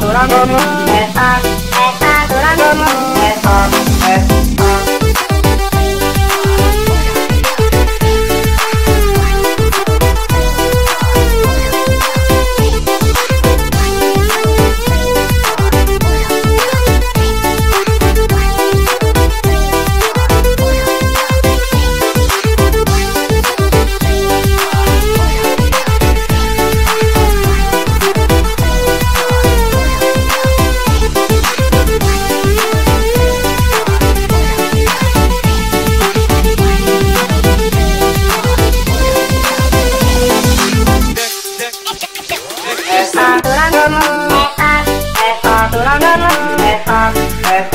ドラゴンね。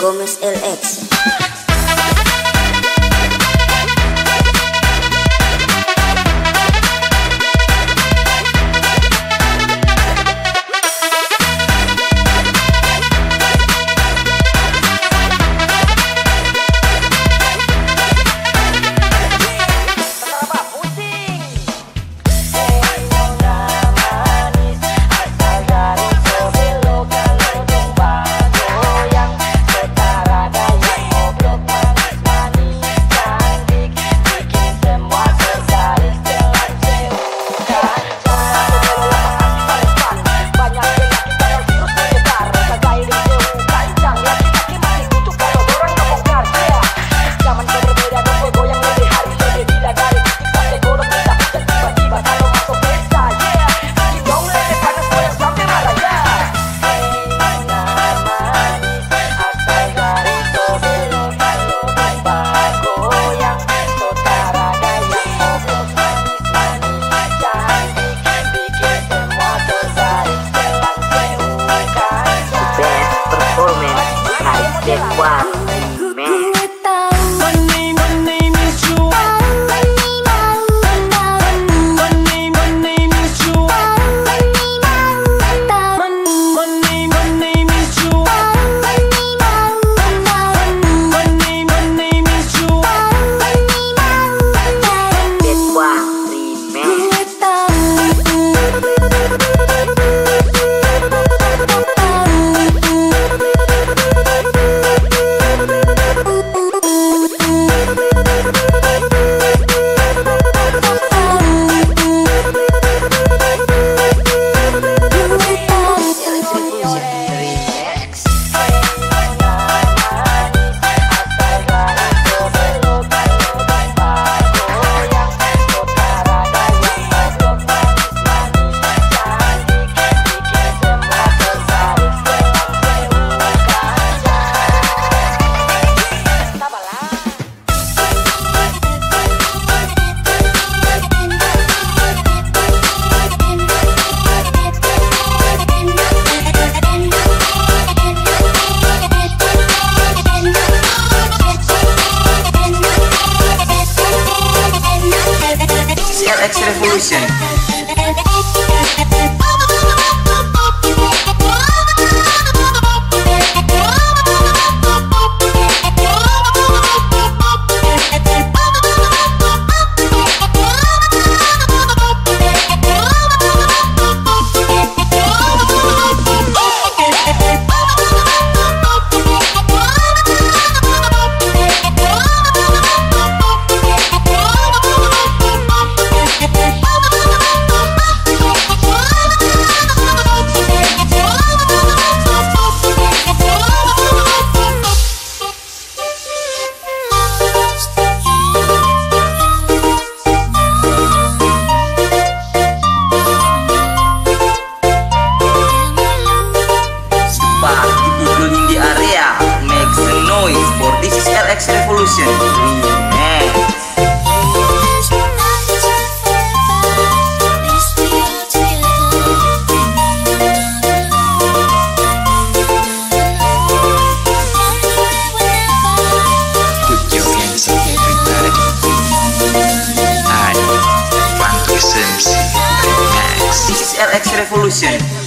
Gómez LX. Revolution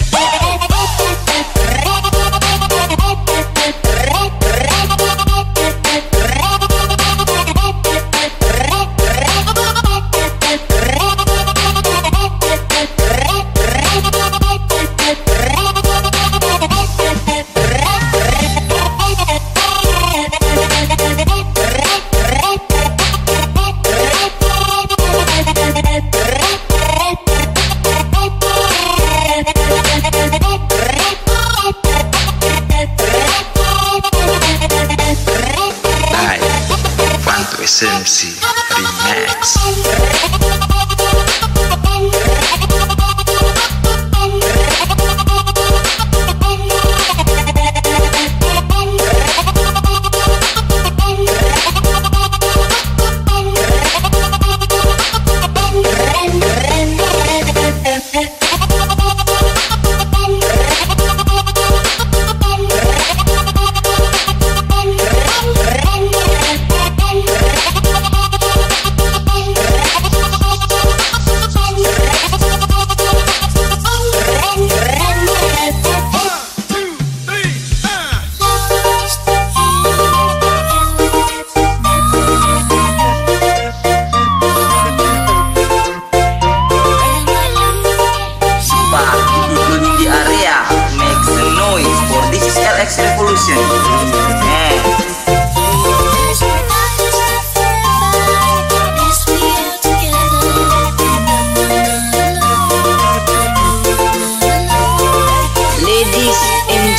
Ay, cuánto es el sí.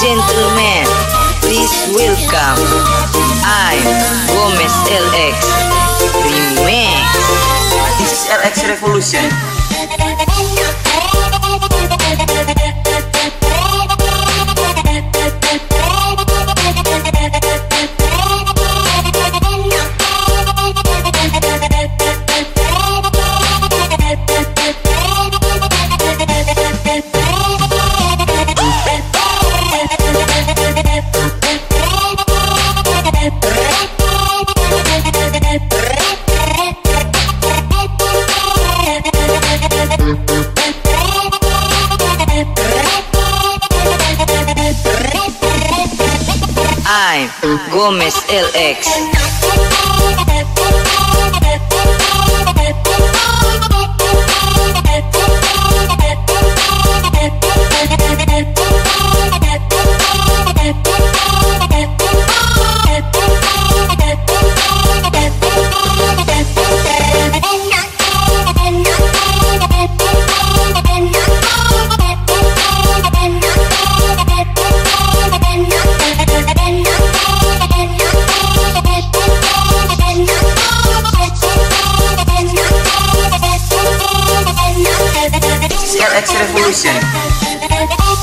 Gentlemen, please welcome I'm Gomez LX Remix. This is LX Revolution Time, Gómez LX. Is LX Revolution